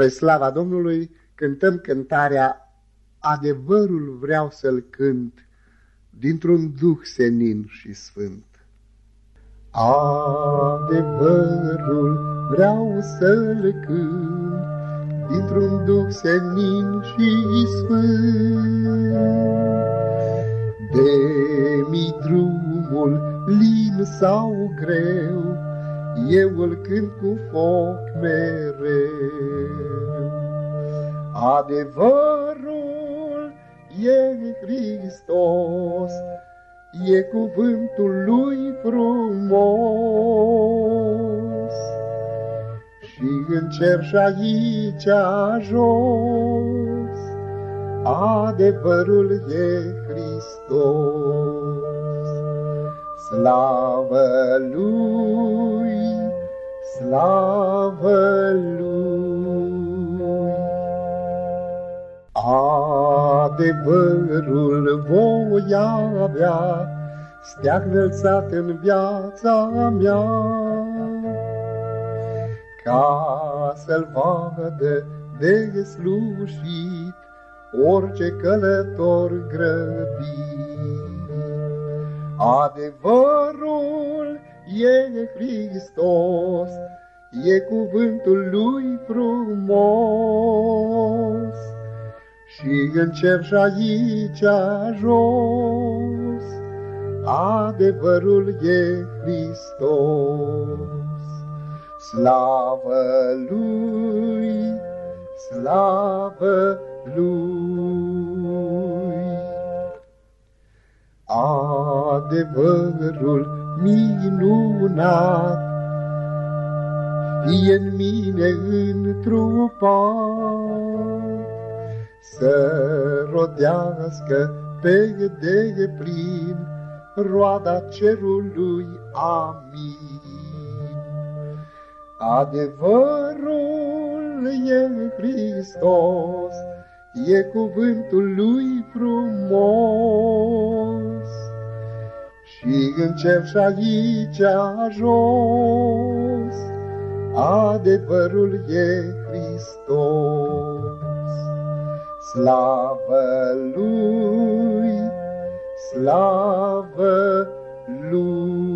Spre slava Domnului cântăm cântarea Adevărul vreau să-l cânt dintr-un duh senin și sfânt. Adevărul vreau să-l cânt dintr-un duh senin și sfânt. De mi drumul lin sau greu, eu îl cânt cu foc mereu. Adevărul e Hristos, e cuvântul lui frumos. Și în cer și aici jos, adevărul e Hristos. Slavă lui, slavă lui. Adevărul voi avea, Steag înălțat în viața mea, Ca să-l vadă de slușit Orice călător grăbit. Adevărul e Hristos, e cuvântul lui frumos. Și în cer și aici jos, adevărul e Hristos. Slavă lui, slavă lui. Adevărul minunat fie în mine întrupat, să rodească pe deplin roada cerului. Amin. Adevărul e Hristos, e cuvântul lui frumos în cer și aici jos, adevărul e Hristos. Slavă lui, slavă lui!